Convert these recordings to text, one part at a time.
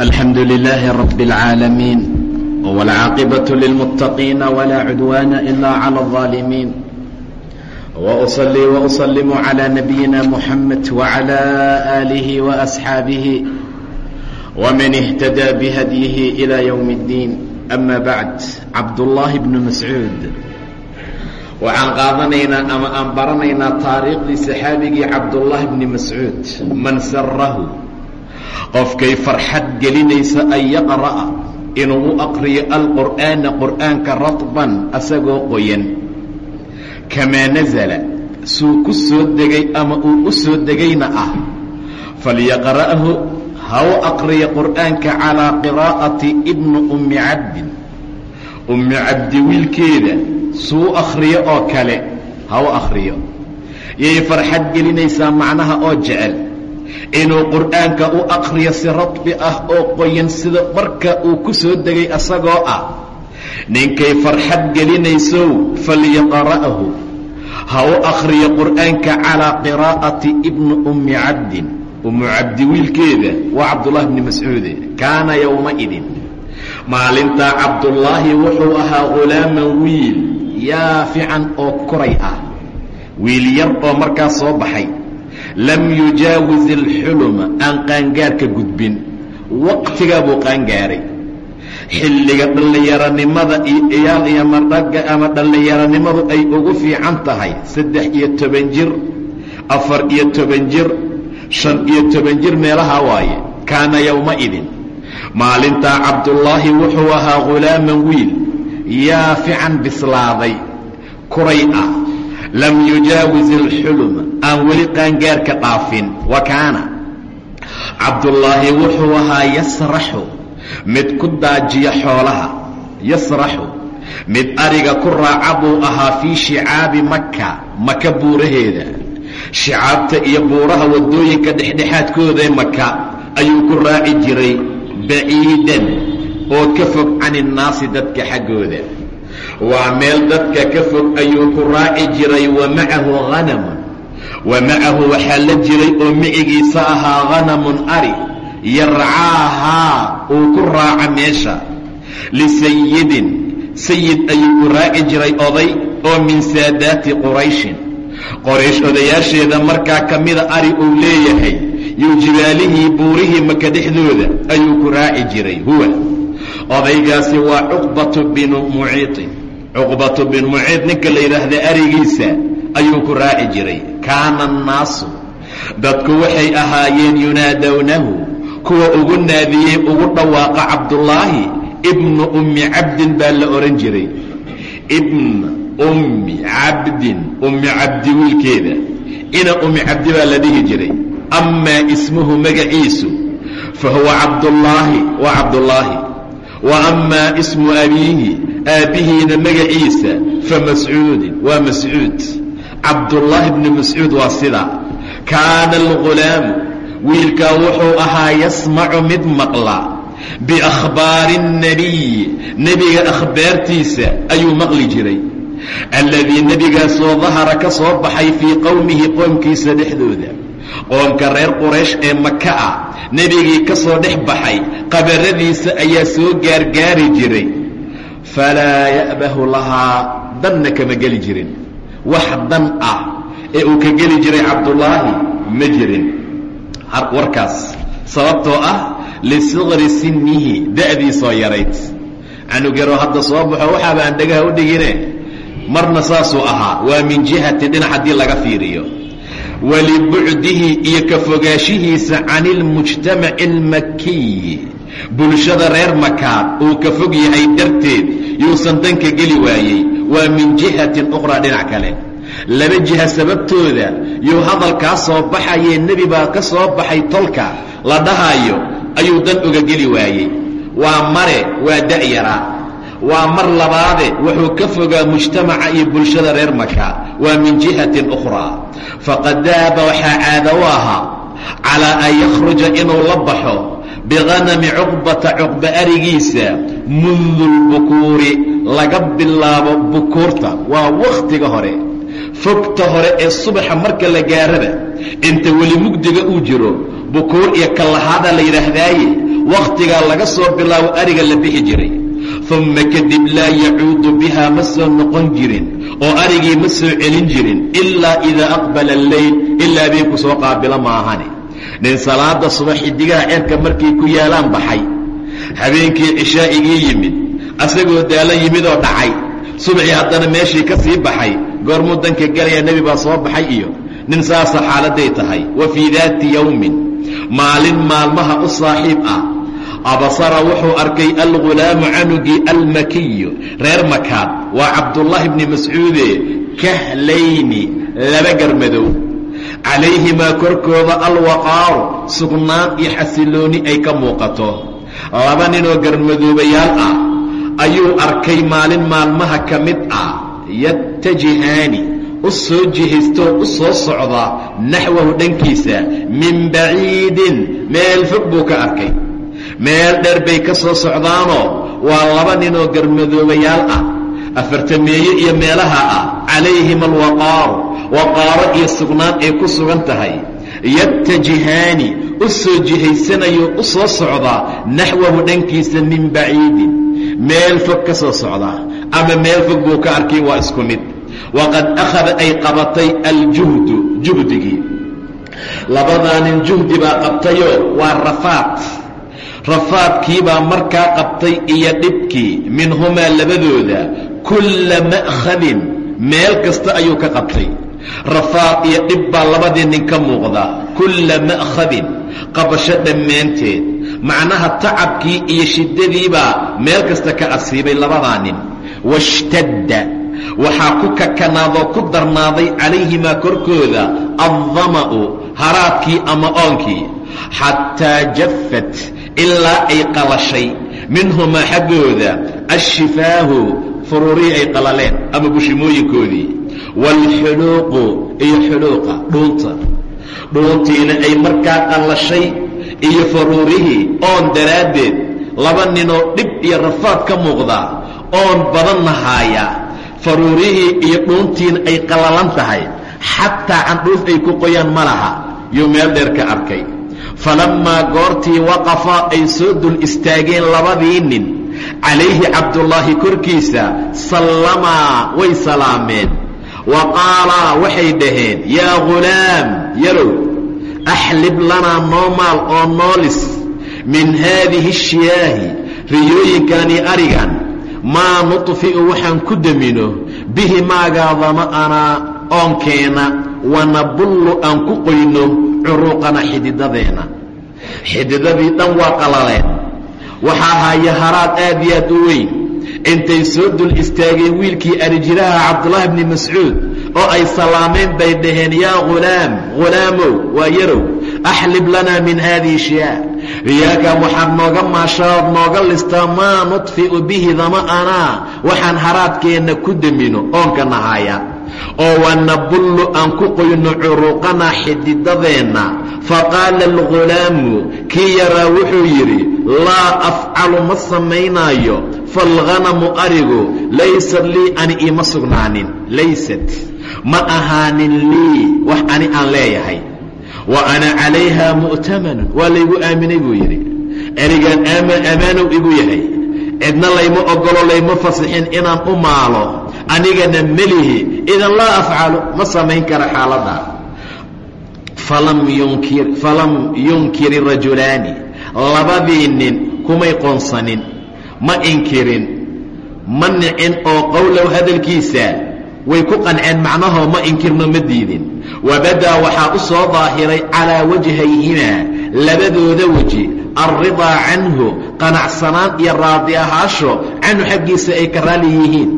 الحمد لله رب العالمين والعاقبة للمتقين ولا عدوان إلا على الظالمين وأصلي وأسلم على نبينا محمد وعلى آله وأصحابه ومن اهتدى بهديه إلى يوم الدين أما بعد عبد الله بن مسعوud waxaan qaadanaynaa ama aan baranaynaa taariikhdii saxaabigii cabdullaahi bni mascuud man sarahu qofkay farxad gelinaysa an yaqra'a inuu u aqriyo alqur'aana qur'aanka radban asagoo qoyan. Kamaa nasala suu ku soo degay ama uu u soo degayna ah. Falyaqra'hu ha u aqriya qur'aanka calaa qiraa'ati ibni ummi cabdin. Ummi cabdi wiilkeeda suu akhriyo oo kale ha u akhriyo yay farxad gelinaysaa macnaha oo jecel inuu qur'aanka u aqriyo si radbi ah oo qoyan sida marka uu ku soo degay asagoo ah. Ninkay farxad gelinaysow falyaqra'hu ha u akhriyo qur'aanka calaa qiraa'ati ibni ummi cabdin. Ummu cabdi wiilkeeda waa cabdullahi bni mascuude kaana yowmaidin maalintaa cabdullaahi wuxuu ahaa ghulaaman wiil yaafican oo koray ah. Wiil yar oo markaas soo baxay lam yujaawis ilxuluma aan qaangaarka gudbin. Waqtigaa buu qaangaaray. Xilliga dhallinyaronimada iyaal iyo madhaga ama dhallinyaronimadu ay ugu fiican tahay. Saddex iyo toban jir afar iyo toban jir shan iyo toban jir meelahaa waaye. Kaana yowmaidin maalintaa cabdullaahi wuxuu ahaa ghulaaman wiil yaafican bislaaday kuray ah lam yujaawis ilxuluma aan weli qaangaarka dhaafin. Wa kaana. Cabdullaahi wuxuu ahaa yasraxu. Mid ku daajiya xoolaha. Yasraxu. Mid ariga ku raaca buu ahaa fii shicaabi maka maka buuraheeda. Shicaabta iyo buuraha waddooyinka dhexdhexaadkoodae maka ayuu ku raaci jiray baciidan oo ka fog can innaasi dadka xaggooda waa meel dadka ka fog ayuu ku raaci jiray wa macahu hanamun wa macahu waxaa la jiray oo micigiisa ahaa hanamun ari yarcaahaa uu ku raaca meesha. Lisayidin sayid ayuu ku raaci jiray oday oo min saadaati qurayshin. Qoraysh odayaasheeda markaa ka mida ari uu leeyahay yuu jibaalihii buurihii maka dhexdooda ayuu ku raaci jiray huwa odaygaasi waa cuqbatu binu muciitin cuqbatu bin muciid ninka la yidhaahda arigiisa ayuu ku raaci jiray. Kaana annaasu. Dadku waxay ahaayeen yunaadownahu kuwa ugu naadiyey ugu dhawaaqa cabdullaahi ibnu ummi cabdin baa la odhan jiray. Ibna ummi cabdin ummi cabdi wiilkeeda. Ina ummi cabdi baa la dhihi jiray. Amaa ismuhu magaciisu fa huwa cabdullaahi waa cabdullaahi wa amaa ismu abiihi aabbihiina magaciisa fa mascuudin waa mascuud. Cabdullaahi bni mascuud waa sidaa kaana algulaamu wiilkaa wuxuu ahaa yasmacu mid maqla. Biakhbaari الnabiyi nebiga akhbaartiisa ayuu maqli jiray. Alladii nebigaasoo dahara ka soo baxay fii qowmihi qoomkiisa dhexdooda. Qoomka reer quraysh ee maka ah nebigii ka soo dhex baxay qabaradiisa ayaa soo gaargaari jiray. Falaa ya'bahu lahaa danna kama geli jirin. Wax dan ah ee uu ka geli jiray cabdullaahi ma jirin. Warkaas. Sababtoo ah lisigri sinnihi da'diisoo yarayd. Canugaro hadda soo baxo waxaaba aan dhagaha u dhigine. Marna saasuu ahaa waa min jihati dhinac haddii laga fiiriyo walibucdihi iyo ka fogaashihiisa can ilmujtamaci almakiyi bulshada reer makaad uu ka fog yahay darteed yuusan danka geli waayey waa min jihatin ukhraa dhinac kale laba jiha sababtooda yuu hadalkaa soo baxayee nebi baa ka soo baxay tolka la dhahayo ayuu dan uga geli waayey waa mare waa da'yaraa waa mar labaade wuxuu ka fogaa mujtamaca iyo bulshada reer maka waa min jihatin ukhraa. Faqad daaba waxaa caado u ahaa calaa an yakhruja inuu la baxo bihanami cuqbata cuqba arigiisa mundu lbukuuri laga bilaabo bukuurta. Waa wakhtiga hore. Fogta hore ee subaxa marka la gaaraba inta weli mugdiga uu jiro bukuur iyo kallahaada la yidhaahdaaye wakhtigaa laga soo bilaabo ariga la bixi jiray umma kadib laa yacuudu bihaa ma soo noqon jirin oo arigii ma soo celin jirin ilaa idaa aqbala alleyl ilaa habeenku soo qaabilo maahane nin salaada subax xidigaha ceerka markay ku yaalaan baxay. Habeenkii cishaa'igii yimid asagoo daala yimid oo dhacay. Subaxii haddana meeshii ka sii baxay goormuu danka gelaya nebi baa soo baxay iyo nin saasa xaaladay tahay wa fii daati yowmin maalin maalmaha u saaxiib ah abasara wuxuu arkay algulaamu canugii almakiyu reer makaad waa cabdullaahi bni mascuude kahlayni laba garmadow calayhimaa korkooda alwaqaaru sugnaan iyo xasilooni ay ka muuqato. Laba ninoo garmadoobayaal ah ayuu arkay maalin maalmaha ka mid ah. Yattajihaani u soo jihaystoo u soo socda naxwahu dhankiisa min baciidin meel fog buu ka arkay meel dheer bay ka soo socdaanoo waa laba ninoo garmadoobayaal ah afartameeye iyo meelaha ah calayhim alwaqaaru waqaaro iyo sugnaan ay ku sugan tahay. Yattajihaani u soo jihaysanayo u soo socdaa naxwahu dhankiisa min baciidin. Meel fog ka soo socdaa ama meel fog buu ka arkay waa isku mid. Waqad akhada ay qabatay aljuhdu juhdigii labadaa nin juhdi baa qabtayoo waa rafaad rafaadkiibaa markaa qabtay iyo dhibkii minhumaa labadooda kulla ma'khadin meel kasta ayuu ka qabtay. Rafaad iyo dhib baa labadii nin ka muuqda kulla ma'khadin qabasho dhammaanteed. Macnaha tacabkii iyo shiddadiibaa meel kasta ka asiibay labadaa nin. Washtadda waxaa ku kakanaadoo ku darnaaday calayhimaa korkooda addama'u haraadkii ama oonkii. Xataa jaffat ilaa ay qalashay. Minhumaa xaggooda ashifaahu furuurihii ay qalaleen ama bushimooyinkoodii. Waalxuluuqu iyo xuluuqa dhuunta. Dhuuntiina ay markaa qallashay iyo faruurihii oon daraaddeed laba ninoo dhib iyo rafaad ka muuqda oon badanna haaya faruurihii iyo dhuuntiina ay qallalan tahay xataa candhuuf ay ku qoyaan ma laha. Yuu meel dheer ka arkay falammaa goortii waqafaa ay soo dul istaageen labadii nin calayhi cabdullaahi korkiisa sallamaa way salaameen wa qaalaa waxay dhaheen yaa ghulaam yarow axlib lanaa noo maal oo noolis min haadihi shiyaahi riyooyinkani arigan maa nudfi'u waxaan ku demino bihi maagaa dama'anaa oonkeena wanabullu aan ku qoyno curuuqana xididadeenna xididadii dhan waa qalaleen. Waxaa haya haraad aad iyo aad u weyn. Intay soo dul istaageen wiilkii arijiraha cabdullaahi bni mascuud oo ay salaameen bay dhaheen yaa ghulaam ghulaamow waa yarow axlib lanaa min haadihi shiyaa riyaakan waxaad nooga maashaood nooga listaa maa nudfi'u bihi dama'anaa waxaan haraadkeenna ku demino oonka nahaya oo wanabullu aan ku qoyno curuuqanaa xididadeenna. Faqaala alghulaamu kii yaraa wuxuu yidhi laa afcalu ma samaynaayo faalghanamu arigu laysat lii ani iima sugnaanin. Laysat ma ahaanin lii wax ani aan leeyahay. Wa ana calayha mu'tamanun. Waa laygu aaminay buu yidhi. Erigaan ammaanow igu yahay. Cidna layma ogolo layma fasixin inaan u maalo anigana melihi idan laa afcalu ma samayn kara xaaladda. Falam yunkir rajulaani labadii nin kumay qoonsanin ma inkirin ma nicin oo qowlow hadalkiisa way ku qanceen macnahoo ma inkirno ma diidin. Wabadaa waxaa u soo daahiray calaa wajhayhimaa labadooda weji alridaa canhu qanacsanaan iyo raadi ahaasho canhu xaggiisa ay ka raali yihiin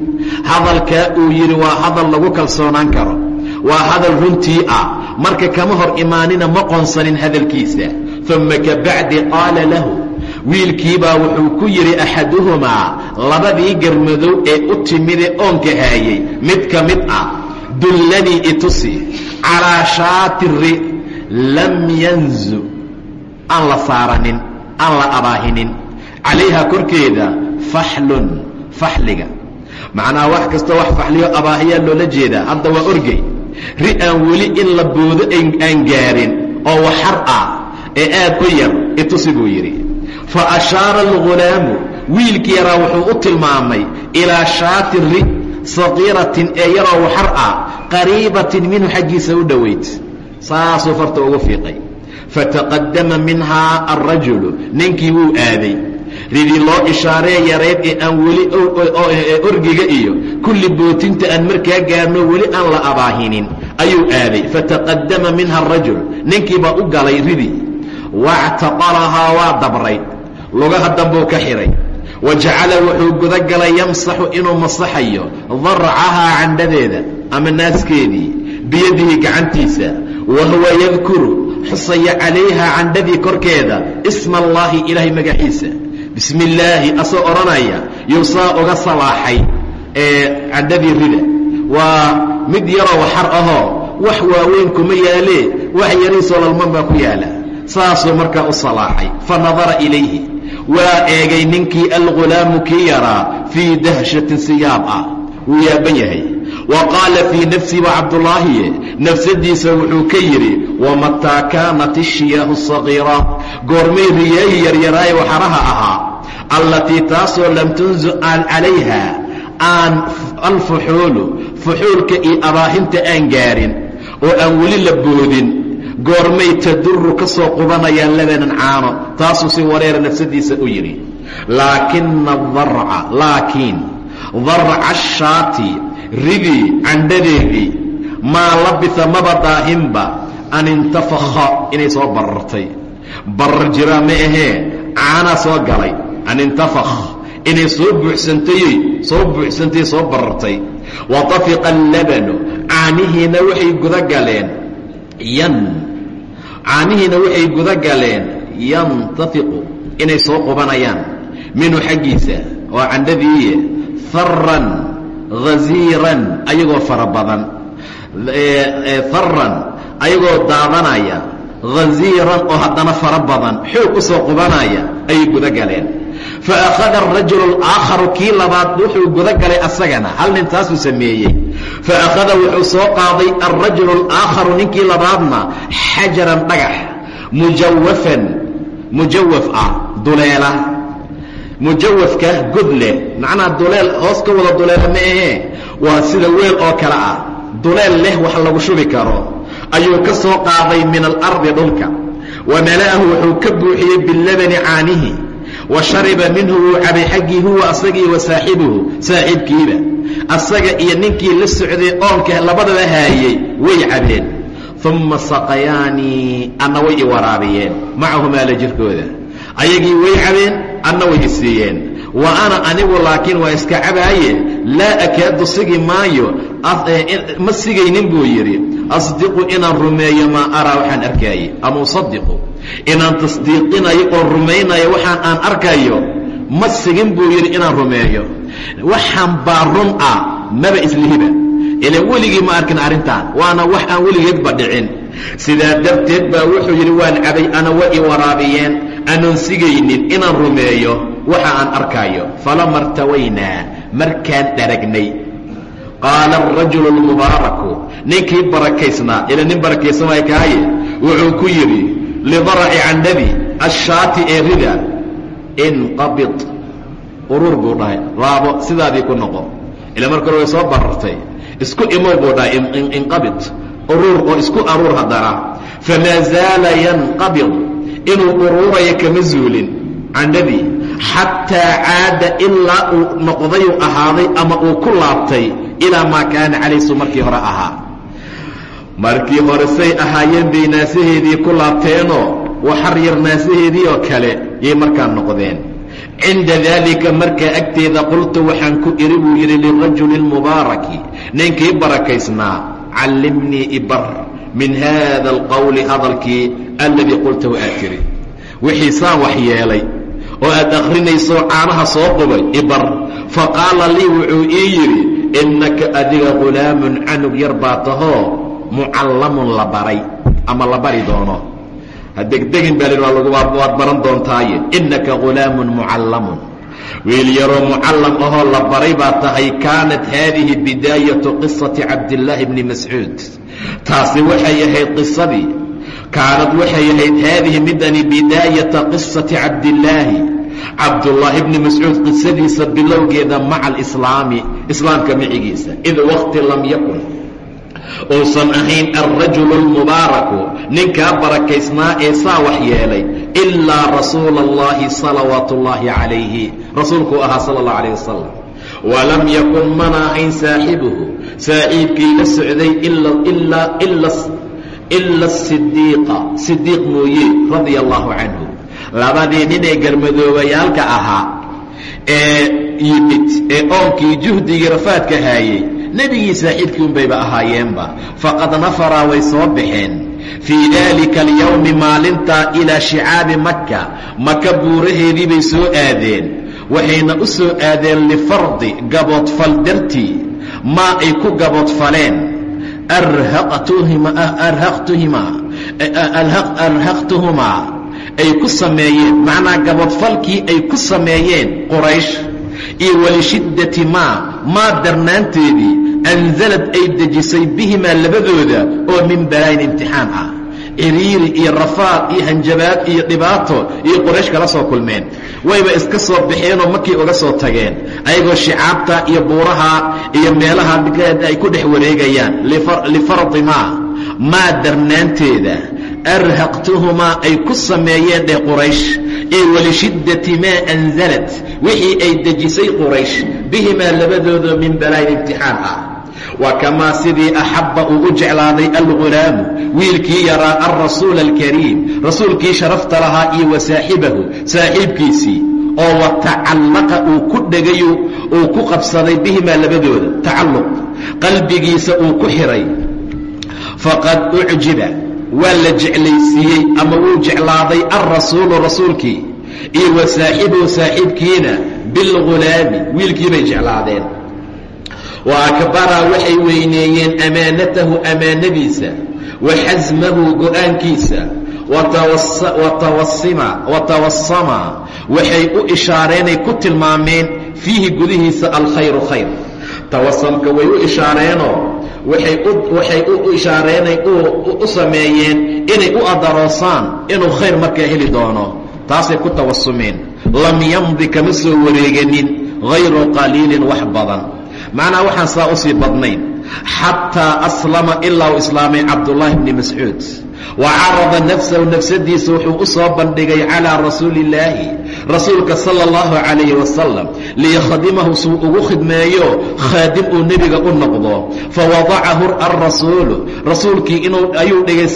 hadalkaa uu yidhi waa hadal lagu kalsoonaan karo. Waa hadal runtii ah. Marka kama hor imaanina ma qoonsanin hadalkiisa. Uma kabacdi qaala lahu. Wiilkiibaa wuxuu ku yidhi axaduhumaa labadii garmadow ee u timide oonka haayey mid ka mid ah dullanii itusi calaa shaatiri lam yanzu aan la saaranin aan la abaahinin. Calayha korkeeda faxlun faxliga macnaha wax kastoo wax faxliyo abaahiyaa loola jeedaa. Hadda waa orgey. Ri aan weli in la boodo aan gaarin oo waxar ah ee aad u yar itusi buu yidhi. Fa ashaara algulaamu wiilkii yaraa wuxuu u tilmaamay ilaa shaatin ri saqiiratin ee yaroo waxar ah qariibatin minhu xaggiisa u dhowayd saasuu farta ugu fiiqay. Fataqadama minhaa alrajulu ninkii wuu aaday ridii loo ishaaree yarayd ee aan weli orgiga iyo. Kulli bootinta aan markaa gaarno weli aan la abaahinin. Ayuu aaday fataqadama minha arajul ninkiibaa u galay ridii wactaqalahaa waa dabray. Lugaha dambuu ka xidhay wa jacala wuxuu gudagalay yamsaxu inuu masaxayo. Darcahaa candhadeeda ama naaskeedii biyadihi gacantiisa. Wa huwa yadkuru xusaya calayhaa candhadii korkeeda. Isma allaahi ilaahay magaxiisa bismi illaahi asoo odhanaya yuusaa uga salaaxay ee candhadii rida. Waa mid yaroo waxar ahoo wax waaweyn kuma yaalee wax yariisoo lalman baa ku yaalla. Saasuu markaa u salaaxay fa nadara ilayhi. Waa eegay ninkii algulaamu kii yaraa fii dahshatin siyaab ah. Wuu yaaban yahay wa qaala fii nafsii wa cabdulaahiye nafsadiisa wuxuu ka yidhi wamataa kaanat ishiyaahu sagiira. Goormay riyaayi yaryaraaye waxaraha ahaa allatii taasoo lam tunzuc calayha aan alfuxuulu fuxuulka iyo abaahinta aan gaarin oo aan weli la boodin goormay taduru ka soo qubanayaan labanan caano. Taasuu si wareera nafsadiisa u yidhi. Laakina darca laakiin darca ashaati ridii candhadeedii maa labisa maba daahinba an intafakha inay soo barartay. Barar jiraa ma ahee caanaa soo galay an intafakh inay soo buuxsantayey soo buuxsantay soo barartay. Wa tafiqa allabanu caanihiina waxay guda galeen yan. Caanihiina waxay guda galeen yantafiqu inay soo qubanayaan. Minhu xaggiisa waa candhadiiye haran haziiran ayagoo fara badan. Haran ayagoo daadanaya. Haziiran oo haddana fara badan xoog u soo qubanaya ayay guda galeen. Fa akhada arajulu alaakharu kii labaad wuxuu guda galay asagana hal nin taasuu sameeyey. Fa akhada wuxuu soo qaaday alrajulu alaakharu ninkii labaadna xajaran dhagax mujawafan mujawaf ah duleela mujawafka god leh macnaha duleel hoos ka wada duleela ma ahee. Waa sida weel oo kale ah. Duleel leh wax lagu shubi karo. Ayuu ka soo qaaday min alardi dhulka. Wa mala'ahu wuxuu ka buuxiyey bilabani caanihi. Wa shariba minhu wuu cabay xaggii huwa asagii wa saaxibuhu saaxiibkiiba. Asaga iyo ninkii la socday oonka labadaba haayey way cabeen. Uma saqayaanii anna way i waraabiyeen. Macahumaa la jirkooda. Ayagii way cabeen anna way siiyeen wa ana anigu laakiin waa iska cabaaye laa akaadu sigi maayo ma sigaynin buu yidhi. Asdiqu inaan rumeeyo maa araa waxaan arkaaye. Ama usadiqu inaan tasdiiqinayo oo rumaynayo waxaan aan arkayo ma sigin buu yidhi inaan rumeeyo. Waxaan baa run ah maba islihiba. Ila weligii ma arkin arrintan waana wax aan weligeedba dhicin. Sidaa darteed baa wuxuu yidhi waan cabay ana wa i waraabiyeen anoon sigaynin inaan rumeeyo waxa aan arkaayo. Falama irtawaynaa markaan dharagnay qaala arajulu lmubaaraku ninkii barakaysnaa ila nin kaaye. Wuxuu ku yidhi lidaraci candhadi ashaati ee rida. Inqabid urur buu dhahay. Raabo sidaadii ku noqo. Ila marka hore way soo barartay. Isku imow buu dhahay inqabid uruur oo isku aruur haddana. Famaa zaala yanqabid inuu uruurayo kama zuulin. Candhadii xataa caada ilaa uu noqdayuu ahaaday ama uu ku laabtay ilaa maa kaana calaysu markii hore ahaa. Markii hore say ahaayeen bay naasaheedii ku laabteenoo waxar yar naasaheedii oo kale yay markaa noqdeen. Cinda daalika markaa agteeda qultu waxaan ku iri buu yidhi lirajuli lmubaaraki ninkii barakaysnaa callimnii ibar min haada alqowli hadalkii alladii qultahu aad tiri wixii saan wax yeelay oo aad akhrinayso caanaha soo qubay ibar faqaala lii wuxuu ii yidhi innaka adiga ghulaamun canug yar baa tahoo mucallamun la baray ama la bari doono ha degdegin baa waad baran doontaaye innaka ghulaamun mucallamun wiil yaroo mucallam ahoo la baray baa tahay kaanat haadihi bidaayatu qisati cabdillaahi bni mascuud taasi waxay ahayd qisadii kaanad waxay ahayd haadihi midani bidaayata qisati cabdillaahi cabdullaahi bni mascuud qisadiisa bilowgeeda maca alislaami islaamka micigiisa id waqti lam yakun uusan ahayn alrajulu almubaaraku ninkaa barakaysnaa ee saa wax yeelay ilaa rasuula allahi salawaatu ullaahi calayhi rasuulkuu ahaa sala allah calayh wasalam walam yakun mana ahayn saaxibuhu saaxiibkii la socday ila sidiiqa sidiiq mooye radia allahu canhu labadii ninee garmadoobayaalka ahaa ee yimid ee oonkii juhdigii rafaadka haayey nebigii saaxiibkii unbayba ahaayeenba faqad nafaraa way soo baxeen. Fii daalika alyowmi maalintaa ilaa shicaabi makka maka buuraheedii bay soo aadeen waxayna u soo aadeen lifardi gaboodfal dartii maa ay ku gaboodfaleen arhaqtuhumaa ay ku sameeyeen macnaa gaboodfalkii ay ku sameeyeen quraysh iyo walishiddati maa maa darnaanteedii anzalad ay dejisay bihimaa labadooda oo min balaayin imtixaan ah ciriiri iyo rafaad iyo hanjabaad iyo dhibaato iyo qoraysh kala soo kulmeen. Wayba iska soo baxeenoo markii uga soo tageen ayagoo shicaabta iyo buuraha iyo meelaha ay ku dhex wareegayaan. Lifardi maa maa darnaanteeda arhaqtuhumaa ay ku sameeyeen dheh quraysh. Ee walishiddati maa anzalad wixii ay dejisay quraysh. Bihimaa labadooda min balaayin imtixaan ah wa kamaa sidii axabba uu u jeclaaday algulaamu wiilkii yaraa alrasuula alkariim. Rasuulkii sharafta lahaa iyo wa saaxibahu saaxiibkiisii. Oo wa tacallaqa uu ku dhegayu uu ku qabsaday bihimaa labadooda. Tacalluq. Qalbigiisa uu ku xihay faqad ucjiba. Waa la jeclaysiiyey ama wuu jeclaaday alrasuulu rasuulkii. Iyo wa saaxibuhu saaxiibkiina bilghulaami wiilkii bay jeclaadeen wa akbaraa waxay weyneeyeen amaanatahu amaanadiisa wa xasmahu go'aankiisa wa tawasama waxay u ishaareenay ku tilmaameen fiihi gudihiisa alkhayru khayr. Tawasamka way u ishaareenoo waxay u ishaareenay u sameeyeen inay u adaroosaan inuu khayr markaa heli doono. Taasay ku tawasumeen lam yamdi kama soo wareeganin hayru qaliilin wax badan macnaa waxaan saa u sii badnayn xataa aslama ilaa uu islaamay cabdullaahi bni mascuud. Wa carada nafsahu nafsadiisa wuxuu u soo bandhigay calaa rasuuli illaahi rasuulka sala allahu calayhi wasalam liyakhdimahu suu ugu khidmeeyo khaadim uu nebiga u noqdo. Fawadacahu alrasuulu rasuulkii inuu ayuu dhigay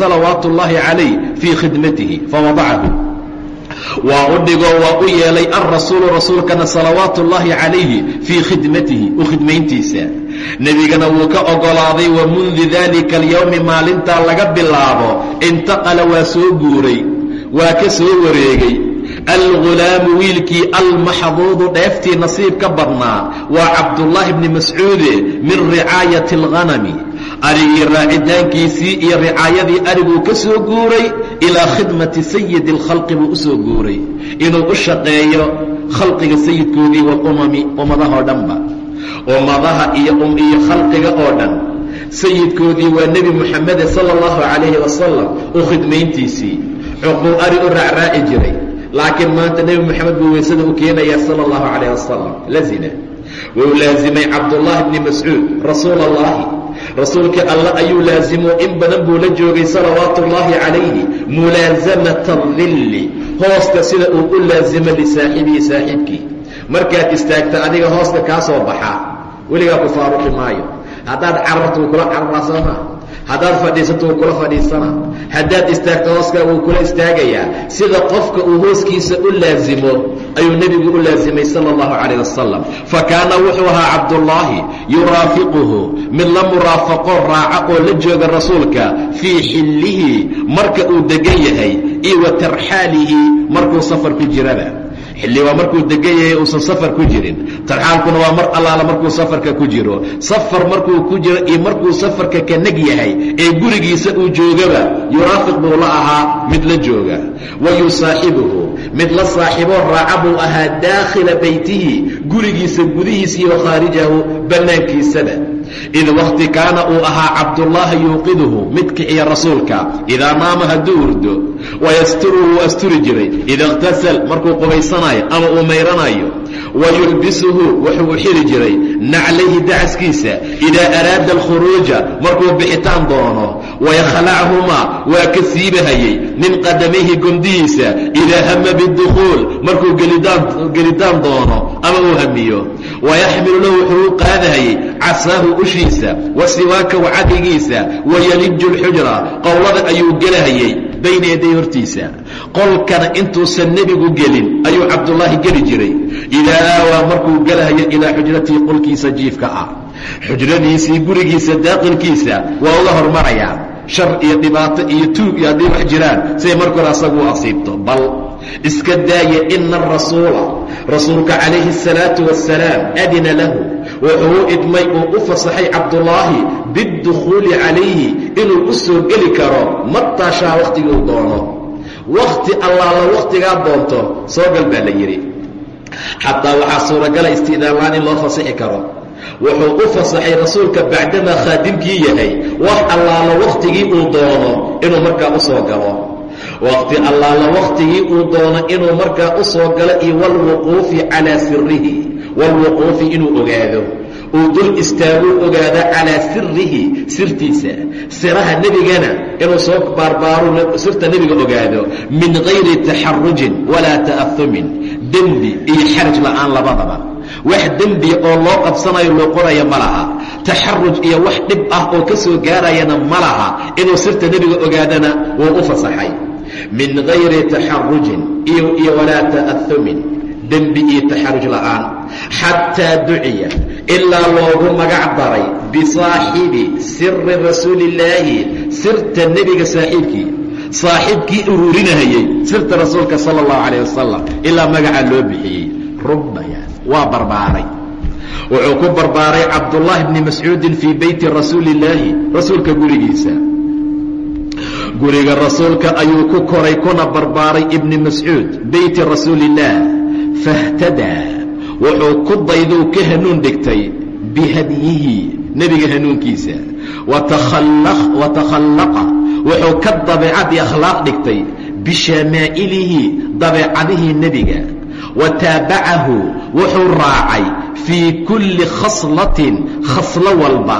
salawaatu ullaahi calayh fii khidmatihi. Fawadacahu waa u dhigo waa u yeelay alrasuulu rasuulkana salawaatu ullaahi calayhi fii khidmatihi u khidmayntiisa. Nebigana wuu ka ogolaaday wa mundu daalika alyowmi maalintaa laga bilaabo intaqala waa soo guuray waa ka soo wareegay. Algulaamu wiilkii almaxduudu dheeftii nasiib ka badnaa waa cabdullaahi bni mascuude min ricaayati alghanami arigii raacitaankiisii iyo ricaayadii ariguu ka soo guuray ilaa khidmati sayidi alkhalqi buu u soo guuray. Inuu u shaqeeyo khalqiga sayidkoodii walumami ummadahoo dhanba. Ummadaha iyo iyo khalqiga oo dhan. Sayidkoodii waa nebi moxamede sala allahu calayhi wasalam u khidmayntiisii cuquu ari u raacraaci jiray. Laakiin maanta nebi moxamed buu weysada u keenayaa sala allahu calayh wasalam lazina wuu laasimay cabdullaahi bni mascuud rasuula allahi rasuulka alla ayuu laasimo in badan buu la joogay salawaatu ullaahi calayhi mulaasamata dilli hoosta sida uu u laasimo lisaaxibihi saaxiibkii. Markaad istaagta adiga hoosta kaa soo baxaa weligaa ku faaruqi maayo. Haddaad cararto wuu kula cararaa sooma haddaad fadhiisato wuu kula fadhiisanaa. Haddaad istaagto hooskaa wuu kula istaagayaa. Sida qofka uu hooskiisa u laasimo ayuu nebigu u laasimay sala allahu calayh wasalam fa kaana wuxuu ahaa cabdullaahi yuraafiquhu mid la muraafaqo raaca oo la jooga rasuulka fii xillihi marka uu degan yahay iyo wa tarxaalihi markuu safar ku jiraba xilli waa markuu degan yahay uusan safar ku jirin. Tarxaalkuna waa mar allaala markuu safarka ku jiro. Safar markuu ku jiro iyo markuu safarka ka neg yahay ee gurigiisa uu joogaba yuraafiq buu la ahaa mid la jooga. Wa yusaaxibuhu mid la saaxiiboo raaca buu ahaa daakhila beytihi gurigiisa gudihiisa iyo khaarijahu bannaankiisaba id wakti kaana uu ahaa cabdullaahi yuuqiduhu mid kiciya rasuulka idaa naama hadduu hurdo wayasturuhu wuu asturi jiray ida اqtasal markuu qubaysanayo ama uu mayranayo wayulbisuhu wuxuu u xiri jiray naclayhi dacaskiisa idaa araada alkhuruuja markuu bixitaan doono wayakhlachumaa waa ka siibahayey min qadamayhi gomdihiisa idaa hama bidukhuul markuu gelidaan doono ama uu hamiyo wayaxmilu lahu wuxuu u qaadahayey casaahu ushiisa wa siwaaka wacadigiisa wayaliju lxujra qowlada ayuu gelahayey bayna yaday hortiisa qolkana intuusan nebigu gelin ayuu cabdullaahi geli jiray idaa aawaa markuu gelahayo ilaa xujratihi qolkiisa jiifka ah xujradiisii gurigiisa daaqilkiisa waa uga hormarayaa shar iyo dhibaato iyo tuug iyo hadday wax jiraan siday marka hore asagu u asiibto bal iska daaya ina arasuula rasuulka calayhi الsalaatu wassalaam adina lahu wuxuu u idmay uu u fasaxay cabdullaahi biاdukhuuli calayhi inuu u soo geli karo mataashaa wakhtigii uu doono wakhti allaala wakhtigaa doonto soo gal baa la yidhi xataa waxaa suuragala isti'daanlaan in loo fasixi karo. Wuxuu u fasaxay rasuulka bacdamaa khaadimkii yahay. Wax allaala wakhtigii uu doono inuu markaa u soo galo. Wakhti allaala wakhtigii uu doono inuu markaa u soo galo iyo walwuquufi calaa sirihi walwuquufi inuu ogaado uu dul istaaguu ogaado calaa sirihi sirtiisa siraha nebigana inuu soo baarbaaru sirta nebiga ogaado min gayri taxarujin walaa ta'ahumin dembi iyo xaraj la'aan labadaba. Wax dembiya oo loo qabsanayo loo qoraya ma laha. Taxaruj iyo wax dhib ah oo ka soo gaarayana ma laha. Inuu sirta nebiga ogaadana wuu u fasaxay. Min gayri taxarujin iyo walaa ta'ahumin dembi iyo taxaruj la'aan xataa duciya ilaa loogu magac daray bisaaxibi siri rasuulillaahi sirta nebiga saaxiibkii. Saaxiibkii ururinahayey sirta rasuulka sala allahu calayh wasalam ilaa magacaa loo bixiyey. Rubbaya waa barbaaray. Wuxuu ku barbaaray cabdullaahi bni mascuudin fii beyti rasuuli illaahi rasuulka gurigiisa. Guriga rasuulka ayuu ku koray kuna barbaaray ibni mascuud beyti rasuuliillaah fahtadaa wuxuu ku dayduu ka hanuun dhigtay bihadyihi nebiga hanuunkiisa. Wa takhallaqa. Wuxuu ka dabeecad iyo akhlaaq dhigtay bishamaaa'ilihi dabeecadihii nebiga. Wa taabacahu wuxuu raacay fii kulli khaslatin khaslo walba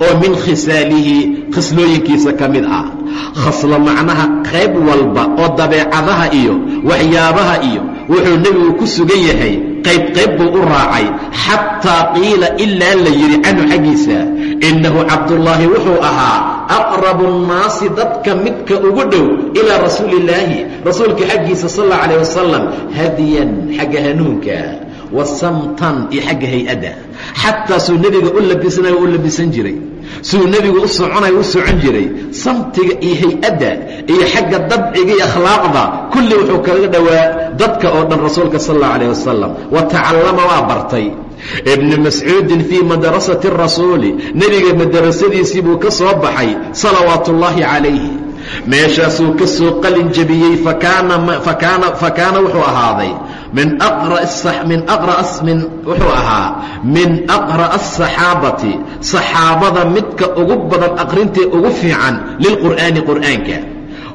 oo min khisaalihi khislooyinkiisa ka mid ah. Khaslo macnaha qayb walba oo dabeecadaha iyo waxyaabaha iyo wuxuu nebigu ku sugan yahay qayb qayb buu u raacay. Xataa qiila ilaa la yidhi canhu xaggiisa innahu cabdullaahi wuxuu ahaa aqrabu nnaasi dadka midka ugu dhow ilaa rasuulillaahi. Rasuulka xaggiisa sal alla calah wasalam hadiyan xagga hanuunka wa samtan iyo xagga hay'adda. Xataa suu nebiga u labisanayo u labisan jiray suu nebigu u soconayo u socon jiray. Samtiga iyo hay'adda iyo xagga dabciga iyo akhlaaqda kulli wuxuu kaga dhowaa dadka oo dhan rasuulka sal allau alah wasalam wa tacallama waa bartay. Ibni mascuudin fii madrasati rasuuli nebiga madarasadiisii buu ka soo baxay salawaatu ullaahi calayhi meeshaasuu ka soo qalin jebiyey fakaana wuxuu ahaaday min wuxuu ahaa min aqra'a asaxaabati saxaabada midka ugu badan aqrintee ugu fiican lilqur'aani qur'aanka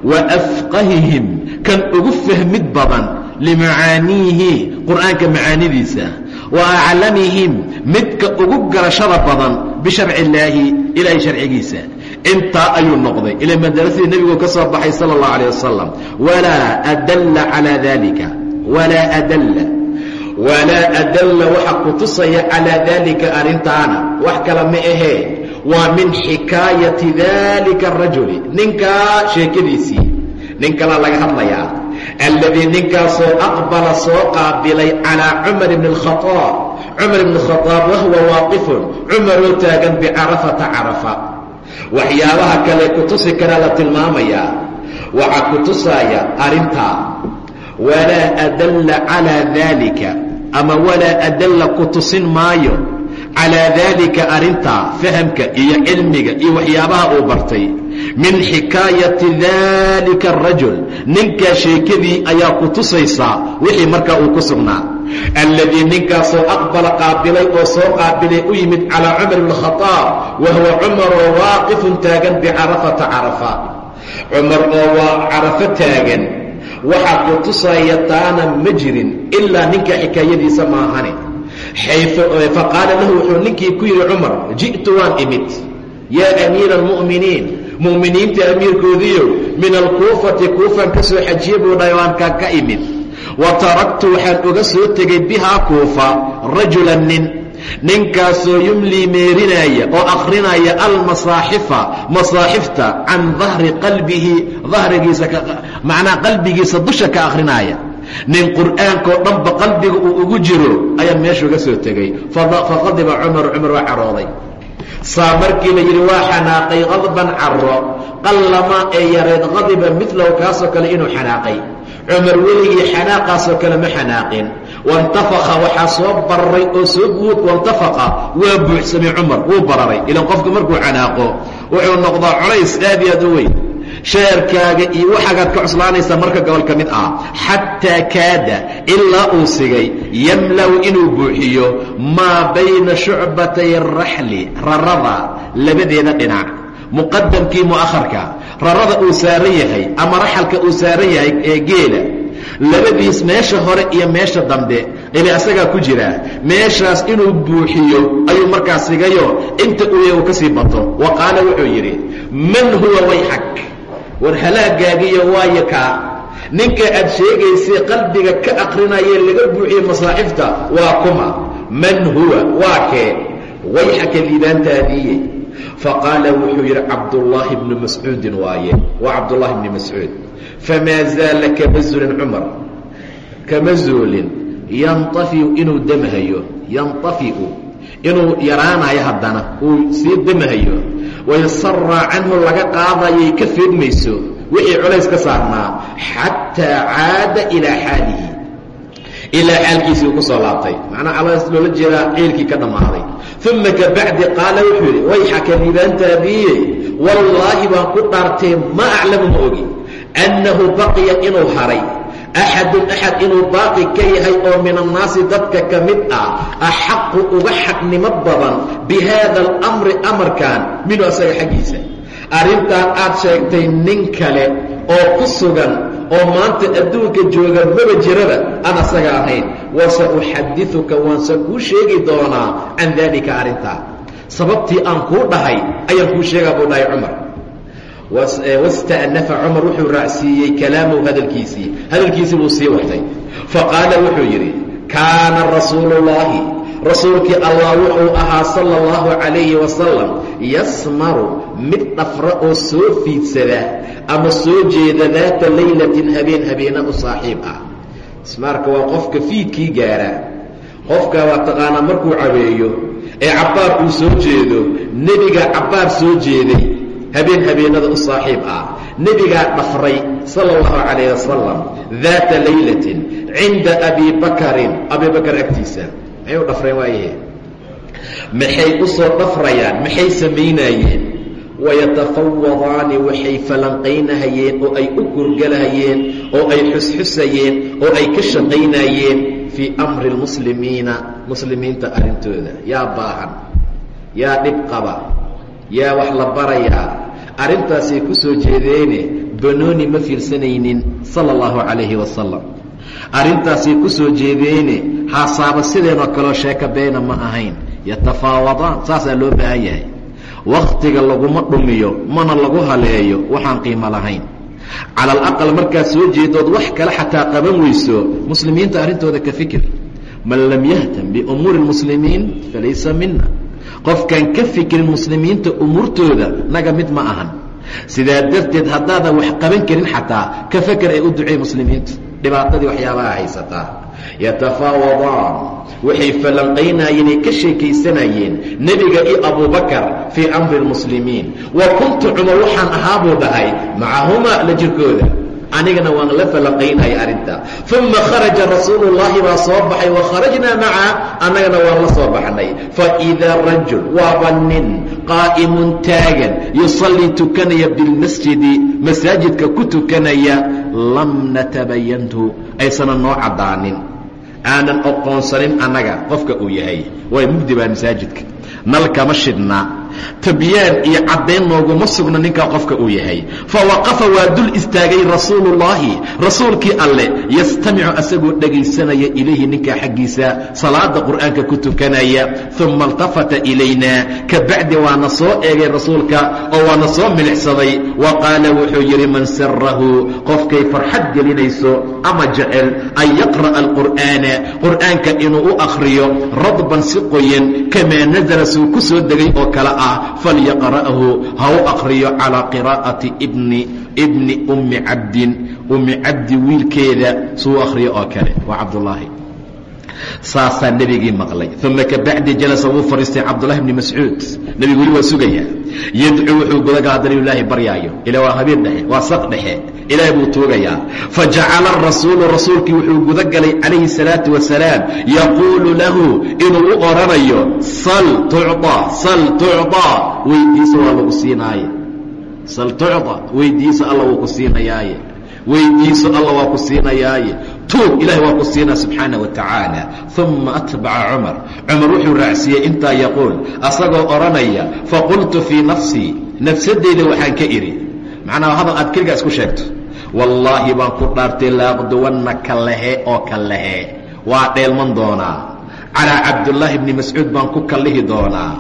wa afqahihim kan ugu fahmid badan limacaaniihi qur'aanka macaanidiisa wa aclamihim midka ugu garashada badan bisharci illaahi ilaahay sharcigiisa. Intaa ayuu noqday ila madarasadii nebigu ka soo baxay sala اllahu alيh wasalam walaa adalla calaa dalika walaa adalla walaa adalla waxa ku tusaya calaa daalika arrintaana wax kale ma ahee waa min xikaayati daalika arajuli ninkaa sheekadiisii nin kalaa laga hadlayaa alladii ninkaasoo aqbala soo qaabilay calaa cumar bni اlkhaaab cumar ibni khaaab wahuwa waaqifun cumaroo taagan bicarafata carafa waxyaabaha kale ku tusi karaa la tilmaamayaa waxaa ku tusaaya arrintaa walaa adalla calaa daalika ama walaa adalla ku tusin maayo calaa daalika arrintaa fahamka iyo cilmiga iyo waxyaabaha uu bartay min xikaayati daalika arajul ninkaa sheekadii ayaa ku tusaysaa wixii markaa uu ku sugnaa alladii ninkaasoo aqbala qaabilay oo soo qaabilay u yimid calaa cumar ibn khadaab wa huwa cumaroo waaqifun taagan bicarafata carafa cumar oo waa carafo taagan waxaa ku tusaya taana ma jirin ilaa ninka xikaayadiisa maahane faqaala lahu wuxuu ninkii ku yidhi cumar ji'tu waan imid. Yaa amiira almu'miniin mu'miniinta amiirkoodiiyow min alkuufati kuufan ka soo xajiye buu dhahay ka imid. Wa taraktu waxaan uga soo tegay bihaa kuufa rajulan nin ninkaasoo yumlii meerinaya oo akhrinaya almasaaxifa masaaxifta can dahri qalbihi dahrigiisa macnaa qalbigiisa dusha ka akhrinaya nin qur'aankao dhanba qalbiga uu ugu jiro ayaan meesha uga soo tegey faqadiba cumar cumar waa carooday. Saa markii la yidhi waa xanaaqay qadban caro qallamaa ee yareed qadiba midlahu kaasoo kale inuu xanaaqay. Cumar weligii xanaaqaasoo kale ma xanaaqin waintafaka waxaa soo bararay oo soo waintafaqa waa buuxsamay cumar wuu bararay ilan qofku markuu xanaaqo wuxuu noqdaa colays aad iyo aad u weyn sheerkaaga iyo waxaagaad ka cuslaanaysaa marka gobol ka mid ah xataa kaada ilaa uu sigay yamlaw inuu buuxiyo maa bayna shucbatay araxli rarada labadeeda dhinac muqadamkii mu'akharka rarada uu saaran yahay ama raxalka uu saaran yahay ee geela labadiis meesha hore iyo meesha dambe ili asagaa ku jiraa meeshaas inuu buuxiyo ayuu markaa sigayo inta uya uu ka sii bato. Wa qaala wuxuu yidhi man huwa wayxak? War halaagaagiyo waayo kaa ninka aad sheegaysay qalbiga ka akrinayee laga buuxiye masaaxifta waa kuma. Man huwa waa kee? Wayxaka liibaantaadiiye faqaala wuxuu yidhi cabdullaahi bnu mascuudin waaye waa cabdullaahi bni mascuud famaa zaala kama zulin cumar kama zuulin yantafiu inuu damahayo yantafiu inuu yaraanayo haddana uu sii damahayo wayasaraa canhu laga qaadayay ka feedmayso wixii culays ka saarnaa xataa caada ilaa xaalihi ilaa xaalkiisii uu ku soo laabtay. Macnaa calaas loola jeedaa ciilkii ka dhammaaday. Uma kabacdi qaala wuxuu yidhi wayxaka liibaantaadiiye wallaahi baan ku dhaartee ma aclamu ma ogi. Annahu baqiya inuu haray. Axadun axad inuu baaqi ka yahay oo min annaasi dadka ka mid ah axaqu uga xaqnimo badan bi haada alamri amarkan minhu asaga xaggiisa. Arrintan aad sheegtay nin kale oo ku sugan oo maanta adduunka jooga maba jiraba aan asaga ahayn. Wase uxadiuka waanse kuu sheegi doonaa can daalika arrintaa. Sababtii aan kuu dhahay ayaan kuu sheegaa buu dhahay cumar. Wasta'nafa cumar wuxuu raacsiiyey kalaamahu hadalkiisii. Hadalkiisii buu sii watay faqaala wuxuu yidhi kaana rasuulu ullaahi rasuulkii allah wuxuu ahaa sala allahu calayhi wasalam yasmaru mid dhafra oo soo fiidsada ama soo jeeda daata laylatin habeen habeena u saaxiib ah. Ismaarka waa qofka fiidkii gaara. Qofka waa taqaanaa markuu cabeeyo ee cabbaar uu soo jeedo nebiga cabbaar soo jeeday habeen habeenada u saaxiib ah. Nebigaa dhafray sala allahu calayh wasalam daata laylatin cinda abi bakarin. Abi agtiisa maxay u dhafreen waayahe maxay u soo dhafrayaan? Maxay samaynaayeen wayatafawadaani waxay falanqaynahayeen oo ay u gurgalahayeen oo ay xusxusayeen oo ay ka shaqaynayeen fii amri lmuslimiina muslimiinta arrintooda yaa baahan yaa dhib qaba yaa wax la barayaa arrintaasay ku soo jeedeene banooni ma fiirsanaynin sala allahu calayhi wasalam arrintaasay ku soo jeedeene haasaaba sideenoo kaleo sheeka beena ma ahayn yatafaawadaan saasaa loo baahan yahay wakhtiga laguma dhumiyo mana lagu haleeyo waxaan qiimo lahayn. Cala alaqal markaad soo jeedood wax kale xataa qaban weyso muslimiinta arrintooda ka fikir. Man lam yahtam biumuuri lmuslimiin falaysa mina qofkaan ka fikirin muslimiinta umuurtooda naga mid ma ahan. Sidaa darteed haddaadan wax qaban karin xataa ka faker ee u duceey muslimiintu dhibaatadii waxyaabaha haysataa yatafaawadaan waxay falanqaynayeen ay ka sheekaysanayeen nebiga iyo abubakar fii amri lmuslimiin wa kuntu cumar waxaan ahaa buu dhahay macahumaa la jirkooda. Anigana waan la falanqaynaya arrinta. Uma kharaja rasuulu llaahi baa soo baxay wa kharajnaa maca annagana waan la soo baxnay. Faidaa rajul waaba nin qaa'imun taagan yusallii tukanaya bilmasjidi masaajidka ku tukanaya lam natabayanhu aysana noo caddaanin. Aanan oqoonsanin annaga qofka uu yahay. Waay mugdi baa masaajidka. Nal kama tabyaan iyo caddayn nooguma sugna ninkaa qofka uu yahay. Fawaqafa waa dul istaagay rasuulullaahi rasuulkii alle yastamicu asagoo dhegaysanaya ilayhi ninkaa xaggiisa salaada qur'aanka ku tukanaya. Uma iltafata ilaynaa kabacdi waana soo eegay rasuulka oo waana soo milixsaday. Wa qaala wuxuu yidhi man sarahu qofkay farxad gelinayso ama jecel an yaqra'a alqur'aana qur'aanka inuu u akhriyo radban si qoyan kamaa nasala suu ku soo degay oo kale ah falyaqra'hu ha u akhriyo calىa qiraa'ati bni bni ummi cabdin ummi cabdi wiilkeeda suu akhriyo oo kale waa cabdullaahi saasaa nebigii maqlay uma kabacdi jalasa wuu fadhiistay cabdullahi bni mascuud nebigu weli waa sugayaa yadcuu wuxuu gudagaa haddana ilaahay baryaayo ila waa habeen dhexe waa saq dhexe ilaahay buu tuugayaa fajacala arasuulu rasuulkii wuxuu gudagalay calayhi الsalaatu wasalaam yaquulu lahu inuu u odhanayo sal tucطa sal tucطa weydiisa waa lagu siinaaye sal tucطa weydiisa alla wuu ku siinayaaye weydiiso alla waa ku siinayaaye tuug ilahay waa ku siinaa subxaana wa tacaala. Uma atbaca cumar. Cumar wuxuu raacsiiyey intaa yaquul asagoo odhanaya faqultu fii nafsii nafsadeyda waxaan ka idhi. Macnaha hadal aad keligaa isku sheegto. Wallaahi baan ku dhaartay laaqduwanna ka lehe oo ka lehe. Waa dheelman doonaa. Calىa cabdullaahi bni mascuud baan ku kallihi doonaa.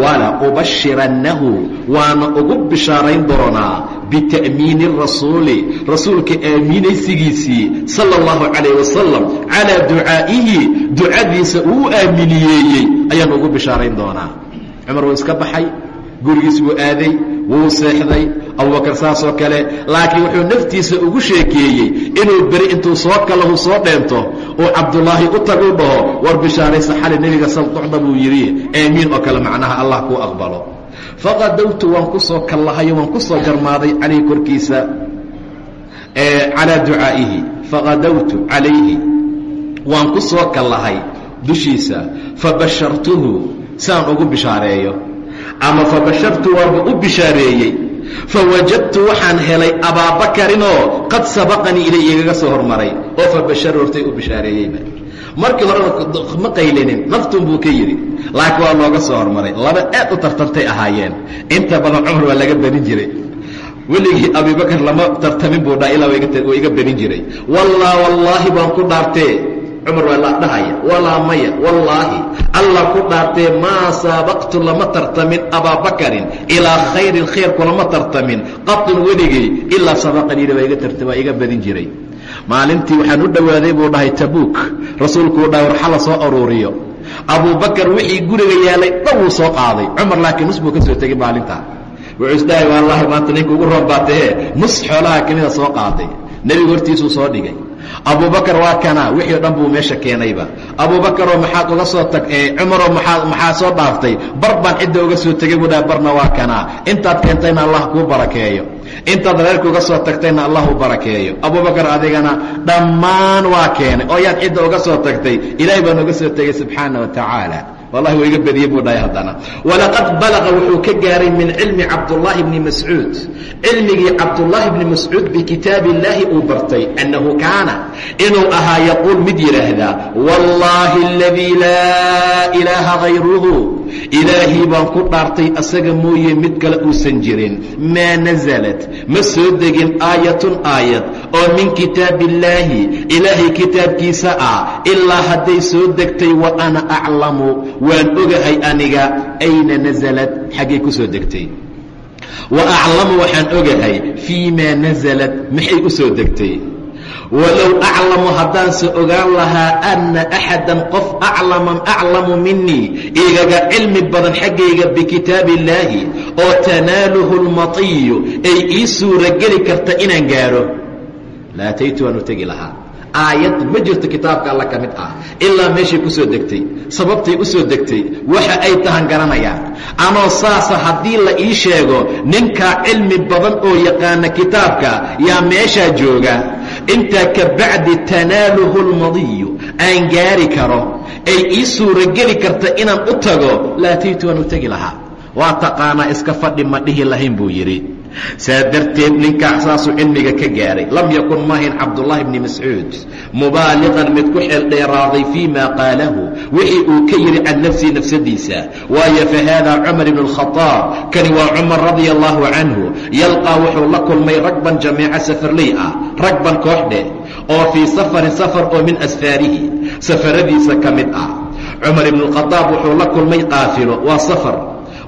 Wala ubashirannahu waana ugu bishaarayn doonaa bita'miini rasuuli rasuulka aaminaysigiisii sala اllahu calayh wasalam calaa ducaa'ihi ducadiisa uu aaminiyeeyey ayaan ugu bishaarayn doonaa cumar wuu iska baxay gurigiis wuu aaday wuu seexday abubakar saasoo kale laakiin wuxuu naftiisa ugu sheekeeyey inuu beri intuu soo kalahu soo dheento uu cabdulaahi u taguu dhaho war bishaaraysa xali nebiga sal ducda buu yidhi aamiin oo kale macnaha allah kuu aqbalo faqadowtu waan ku soo kallahayo waan ku soo jarmaaday calayhi korkiisa calaa ducaa'ihi. Faqadowtu calayhi waan ku soo kallahay dushiisa. Fabashartuhu saan ugu bishaareeyo. Ama fabashartu waanba u bishaareeyey. Fawajadtu waxaan helay abaabakarinoo qad sabaqanii ilay igaga soo hormaray. Oo fabashar hortay u bishaareeyeyba markii horena ma qaylinin naftun buu ka yidhi. Laakiin waa looga soo hormaray. Laba aad u tartantay ahaayeen. Inta badan cumar waa laga badin jiray. Weligii abibakar lama tartamin buu dhaa ilaa waa iga badin jiray. Wallaa wallaahi baan ku dhaartee. Cumar waa la dhahaya walaa maya wallaahi. Allah ku dhaartee maa saabaqtu lama tartamin abaabakarin ilaa khayrin khayr kulama tartamin. Qatun weligay ilaa iga tarta waa iga badin jiray maalintii waxaan u dhowaaday buu dhahay tabuuk. Rasuulkuu dhahay war xala soo aruuriyo. Abubakar wixii guriga yaalay dhan wuu soo qaaday. Cumar laakiin nus buu ka soo tegey maalintaa wuxuu isdhahay wallaahi maanta ninka ugu roon baatahee nus xoolaha kamida soo qaaday. Nebigu hortiisuu soo dhigay. Abubakar waa kana wixii o dhan buu meesha keenayba. Abubakaroo maxaad uga soo tag cumaroo maxaa maxaa soo dhaaftay? Bar baan cidda uga soo tegay buu dhaha barna waa kanaa intaad keentayna allah kuu barakeeyo intaad reerka uga soo tagtayna allah u barakeeyo abubakar adigana dhammaan waa keenay. Oo yaad cidda uga soo tagtay. Ilaahay baan uga soo tegay subxaana wa tacaala. Wallahi waa iga badiyey buu dhahay haddana. Walaqad balaqa wuxuu ka gaaray min cilmi cabdullaahi bni mascuud. Cilmigii cabdullaahi bni mascuud bikitaabi illaahi uu bartay annahu kaana inuu ahaa yaquul mid yidhaahdaa wallaahi aladii laa ilaaha hayruhu ilaahii baan ku dhaartay asaga mooye mid kale uusan jirin. Maa nasalat ma soo degin aayatun aayad oo min kitaabi illaahi ilaahay kitaabkiisa ah ilaa hadday soo degtay wa ana aclamu. Waan ogahay aniga ayna nasalad xaggay ku soo degtay. Wa aclamu waxaan ogahay fii maa nasalad maxay u soo degtay walow aclamu haddaanse ogaan lahaa anna axadan qof aclama aclamu minii igaga cilmi badan xaggayga bikitaabi illaahi oo tanaaluhu lmatiyu ay ii suurageli karta inaan gaadho. La ataytu waan u tegi lahaa. Aayad ma jirto kitaabka alla ka mid ah ilaa meeshay ku soo degtay sababtay u soo degtay waxa ay tahan garanayaan. Anoo saasa haddii la ii sheego ninkaa cilmi badan oo yaqaana kitaabka yaa meeshaa jooga intaa ka bacdi tanaaluhu lmadiyu aan gaari karo ay ii suurageli karta inaan u tago laataytu waan u tegi lahaa. Waa taqaanaa iska fadhi ma dhihi lahayn buu yidhi saa darteed ninkaa saasuu cilmiga ka gaaray. Lam yakun maahayn cabdullaahi bni mascuud. Mubaaliqan mid ku xeeldheeraaday fii ma qaalahu. Wixii uu ka yidhi can nafsihi nafsadiisa. Waayo fa haadaa cumar ibn اlkhadaab kani waa cumar radia allahu canhu. Yalqaa wuxuu la kulmay ragban jamiica safarley ah ragban koox dheh oo fii safarin safar oo min asfaarihi. Safaradiisa ka mid ah. Cumar ibn اlkhadaab wuxuu la kulmay qaafilo. Waa safar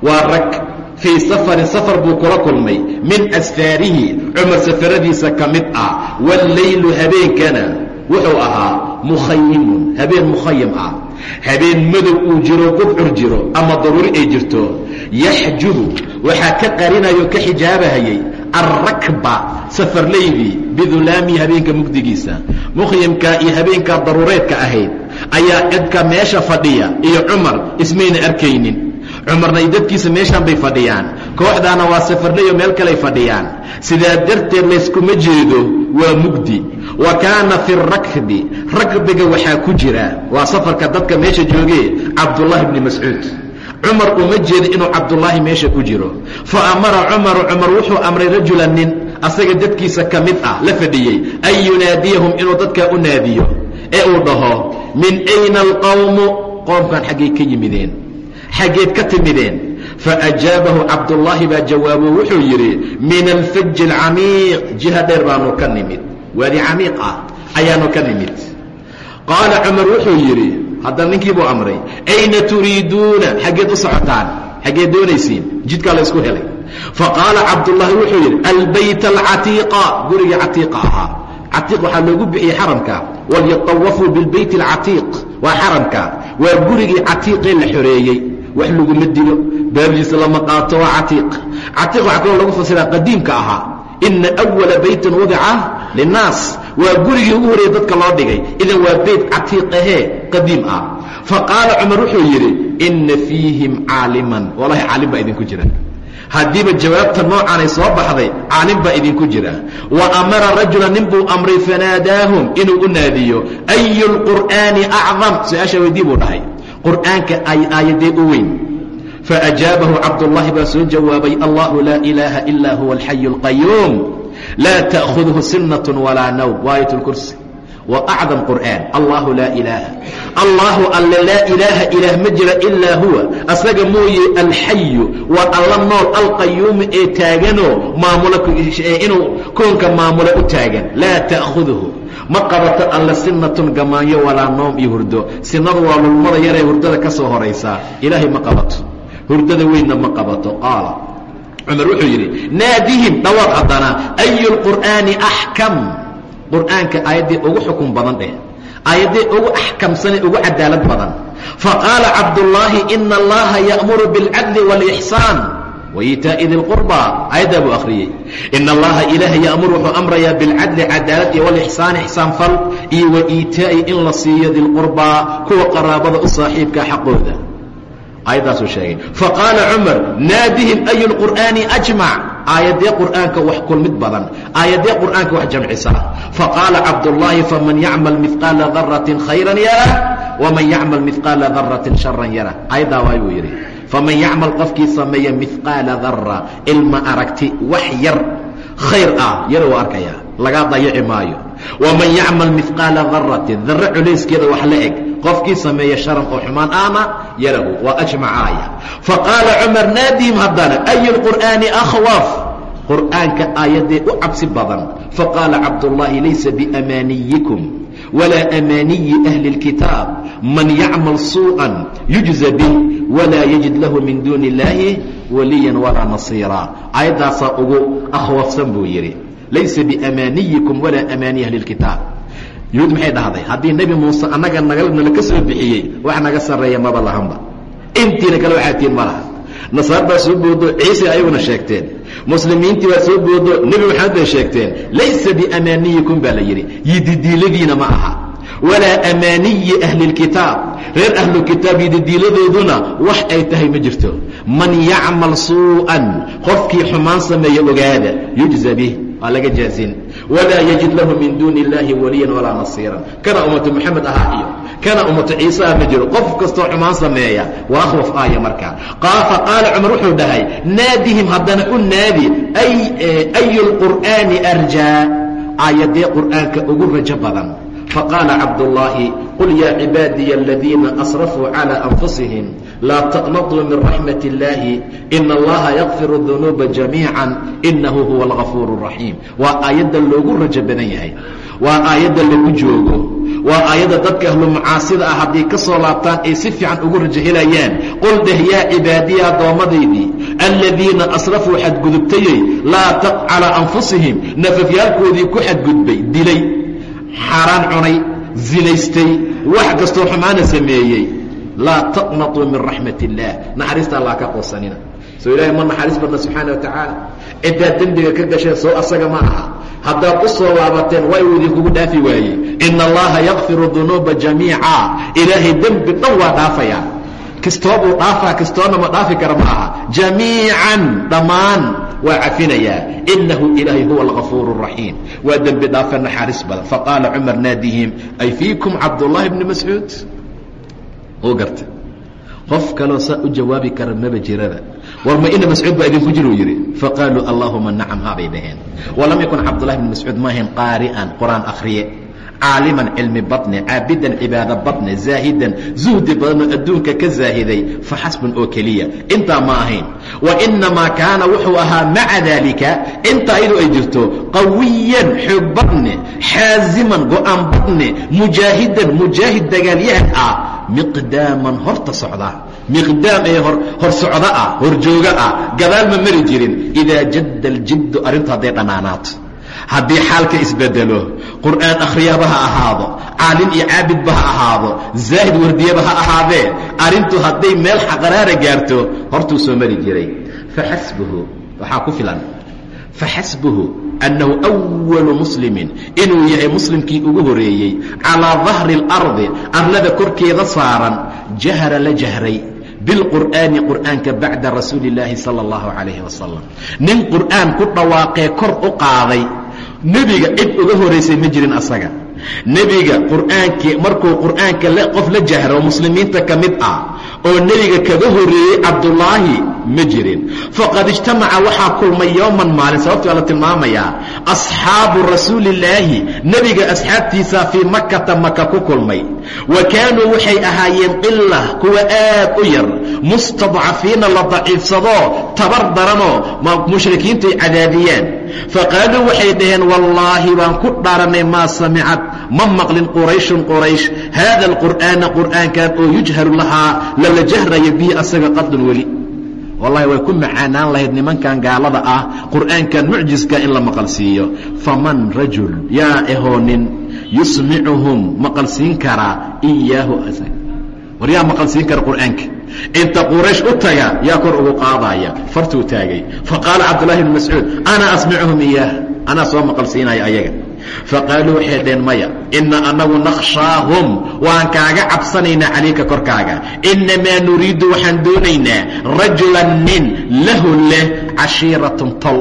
waa rag fii safarin safar buu kula kulmay min asfaarihi cumar safaradiisa ka mid ah walleylu habeenkana wuxuu ahaa mukhayimun habeen mukhayim ah habeen madow uu jiro qudcur jiro ama daruuri ay jirto yaxjubu waxaa ka qarinayo ka xijaabahayay alrakba safarlaydii bidulaami habeenka mugdigiisa mukhyimka iyo habeenkaa daruureedka ahayd ayaa cidka meesha fadhiya iyo cumar ismayna arkaynin cumarna ay dadkiisa meeshaan bay fadhiyaan. Kooxdaana waa safarlayo meel kaley fadhiyaan. Sidaa darteed layskuma jeedo waa mugdi. Wa kaana fi rakbi rakbiga waxaa ku jira. Waa safarka dadka meesha joogee cabdullaahi bni mascuud. Cumar uma jeedo inuu cabdullaahi meesha ku jiro. Fa amara cumaru cumar wuxuu amray rajulan nin asaga dadkiisa ka mid ah la fadhiyey an yunaadiyahum inuu dadkaa u naadiyo. Ee uu dhaho min ayna alqawmu qoomkan xaggay ka yimideen xaggeed ka timideen. Faajaabahu cabdullaahi baa jawaabo wuxuu yidhi min alfaji alcamiiq. Jiha dheer baanu ka nimid. Waadi camiiq ah ayaanu ka nimid. Qaala cumar wuxuu yidhi haddana ninkii buu amray ayna turiiduuna? Xaggeed u socotaan xaggeed doonaysiin jidkaa laysku helay. Faqaala cabdullaahi wuxuu yidhi albayt alcatiiqa. Gurigii catiiqa ahaa. Catiiq waxaa loogu bixiyey xaramka. Walyatawafuu bilbayt alcatiiq. Waa xaramka. Waa gurigii catiiqee la xoreeyey wax laguma dilo baabdiisa lama qaato waa catiiq. Catiiq waxaa kaloo lagu fasiraa qadiimka ahaa. Ina أwala baytin wadica linnaas. Waa gurigii ugu horreeyey dadka loo dhigay. Idan waa beyt catiiq ahee qadiim ah. Faqaala cumar wuxuu yidhi ina fiihim caaliman. Wallahi caalim baa idinku jira. Haddiiba jawaabta noocanay soo baxday caalim baa idinku jira. Wa amara rajula nin buu amray fanaadaahum inuu u naadiyo. Ayu lqur'aani acdam su'aasha weydii buu dhahay qur'aanka ay aayadee u weyn. Faajaabahu cabdullaahi baa soo jawaabay allahu laa ilaaha ilaa huwa alxayu اlqayuum laa ta'khudhu sinat walaa nawm. اlkursi wa acdam qur'aan allahu laa ilaaha allahu alle laa ilaaha ilaah ma jira ilaa huwa. Asaga mooye alxayu waa alla nool alqayuumu ee taaganoo maamula inuu koonka maamula u taagan. Laa ta'khudhu ma qabato alle sinatun gamaanyo walaa noom iyo hurdo. Sinadu waa lulmada yaree hurdada ka soo horaysaa ilaahay ma qabato. Hurdada weynna ma qabato. Qaala. Cumar wuxuu yidhi naadihim dhawaaq haddana ayu lqur'aani axkam qur'aanka ayaddii ugu xukun badan dheh ayaddii ugu axkamsane ugu cadaalad badan. Faqaala cabdullaahi ina allaha ya'muru biاlcadli wاlixsaan waitaa'i dilqurbaa aayaddaa buu akhriyey. Ina allaha ilaaha ya'mur wuxuu amrayaa bilcadli cadaalad iyo walixsaan ixsaan fal iyo wa'iitaa'i in la siiyo dilqurbaa kuwa qaraabada u saaxiibka xaqooda. Ayaddaasuu sheegay. Faqaala cumar naadihim ayu lqur'aani ajmac aayadee qur'aanka wax kulmid badan aayadee qur'aanka wax jamcisa. Faqaala cabdullaahi faman yacmal midqaala daratin khayran yarah waman yacmal midqaala daratin sharan yarah aayaddaa waay buu yidhi faman yacmal qofkii sameeya midqaala dara ilma aragti wax yar khayr ah. Yar uu arkayaa lagaa dayaci maayo waman yacmal midqaala daratin darre culayskeeda wax la eg qofkii sameeya sharan oo xumaan ahna yarahu waa ajmac aaya faqaala cumar naadihim haddana ayu lqur'aani akhwaf qur'aanka aayaddee u cabsi badan faqaala cabdullaahi laysa biamaaniyikum walaa amaaniyi ahli اlkitaab man yacmal suuءan yujza bih walaa yajid lahu min duuni اllaahi waliyan walaa nasiira aayaddaasaa ugu akhwafsan buu yidhi laysa biamaaniyikum walaa amaaniyi ahli اlkitaab yuhuud maxay dhahday? Haddii nebi muuse annaga nala ka soo bixiyey wax naga sarreeya maba lahanba. Intiina kale waxaa tiin ma laha. Nasaar baa soo boodo ciise ayaguna sheegteen. Muslimiintii baa soo boodo nebi maxamed bay sheegteen. Laysa biamaaniyikum baa la yidhi. Yididiiladiina ma aha. Walaa amaaniyi ahli اlkitaab reer ahlu kitaab yididiiladooduna wax ay tahay ma jirto. Man yacmal suu'an qofkii xumaan sameeya ogaada yujza bih waa laga jaazin? Walaa yajid lahu min duuni اllaahi waliyan walaa nasiiran. Kana ummatu moxamed ahaa iyo kana ummatu ciisaa ma jiro. Qof kastoo xumaan sameeya waa akhwaf aaya markaa fa qaala cumar wuxuu dhahay naadihim haddana u naadi ayu lqur'aani arjaa aayadee qur'aanka ugu rajo badan. Faqaala cabdullaahi qul yaa cibaadiya aladiina asrafuu calى anfusihim laa taqnatuu min raxmat illaahi in allaha yakfiru dunuuba jamiica inahu huwa alkafuur raxiim waa aayadda loogu rajo badan yahay. Waa aayadda lagu joogo. Waa aayadda dadka ahlu macaasida ah hadday ka soo laabtaan ay si fiican ugu rajahelayaan qul dheh yaa cibaadiya addoommadaydii aladiina asrafuu xadgudubtayey laa taq calaa anfusihim nafafyaalkoodii ku xadgudbay dilay xaaraan cunay zinaystay wax kastoo xumaana sameeyey laa taqnatuu min raxmat illaah naxariista allah ka qoosanina. Soo ilahay ma naxariis badna subxaana wa tacaala ciddaad dembiga ka gasheen soo asaga ma aha. Haddaad u laabateen waa uu idinkugu dhaafi waaye ina allaha yakfiru dunuuba jamiica. Ilaahay dembi dhan waa dhaafayaa kistoo buu dhaafaa kistoona ma dhaafi kara ma aha. Jamiican dhammaan waa cafinayaa inahu ilaahay huwa algafuur الraxiim waa dembi dhaafa naxariis badan. Faqaala cumar naadihim ay fiikum cabdullaahi bni mascuud u garta qof kaloo saa u jawaabi kara maba jiraba. War ma ina mascuud baa idinku jir uu yidhi faqaaluu allaahuma nacam habay dhaheen. Walam yakun cabdullahi bni mascuud maahayn qaari'an qur'aan akhriye caaliman cilmi badne caabidan cibaado badne zaahidan zuhdi badanoo adduunka ka zaahiday fa xasbun oo keliya intaa ma ahayn wa inamaa kaana wuxuu ahaa maca daalika intaa iyadoo ay jirto qawiyan xoog badne xaaziman go'aan badne mujaahidan mujaahid dagaalyahan ah miqdaaman horta socda miqdaam ee hor socdo ah horjoogo ah gadaal ma mari jirin idaa jadda aljiddu arrintu hadday dhammaanaato haddii xaalka isbedelo qur'aan akhriyaba ha ahaado caalin iyo caabidba ha ahaado zaahid wardiyaba ha ahaadee arrintu hadday meel xaqaraara gaarto hortuu soo mari jiray faxasbuhu waxaa ku filan faxasbuhu annahu أwalu muslimin inuu yahay muslimkii ugu horeeyey calىa dahri اlardi arlada korkeeda saaran jahra la jahray bilqur'aani qur'aanka bacda rasuuli اllaahi salى اllahu calayhi wasalam nin qur'aan ku dhawaaqee kor u qaaday nebiga cid uga horaysay ma jirin asaga. Nebiga qur'aankii markuu qur'aanka qof la jahro muslimiinta ka mid ah oo nebiga kaga horeeyey cabdullaahi ma jirin. Faqad ijtamaca waxaa kulmay yowman maalin sababtii waa la tilmaamayaa asxaabu rasuulillaahi. Nebiga asxaabtiisaa fii makata maka ku kulmay wa kaanuu waxay ahaayeen qila kuwa aad u yar mustadcafiina la daciifsadoo tabar daranoo mushrikiintu ay cadaadiyaan. Faqaaluu waxay dhaheen wallaahi baan ku dhaaranay maa samicad ma maqlin qurayshun quraysh. Haada alqur'aana qur'aankan oo yujharu lahaa lala jahrayo bihi asaga qadun weli. Wallahi way ku macaanaan lahayd nimankan gaalada ah qur'aankan mucjiska in la maqalsiiyo. Faman rajul yaa ehoonin yusmicuhum maqalsiin karaa iyaahu war yaa maqalsiin kara qur'aanka. Inta quraysh u taga yaa kor ugu qaadaya. Fartuu taagay. Faqaala cabdullahi bn mascuud ana asmicuhum iyaah. Anaa soo maqalsiinaya ayaga. Faqaaluu waxay dheen maya ina anagu nakhshaahum. Waan kaaga cabsanaynaa calayka korkaaga. Inamaa nuriidu waxaan doonaynaa rajulan nin lahu leh cashiiratun tol.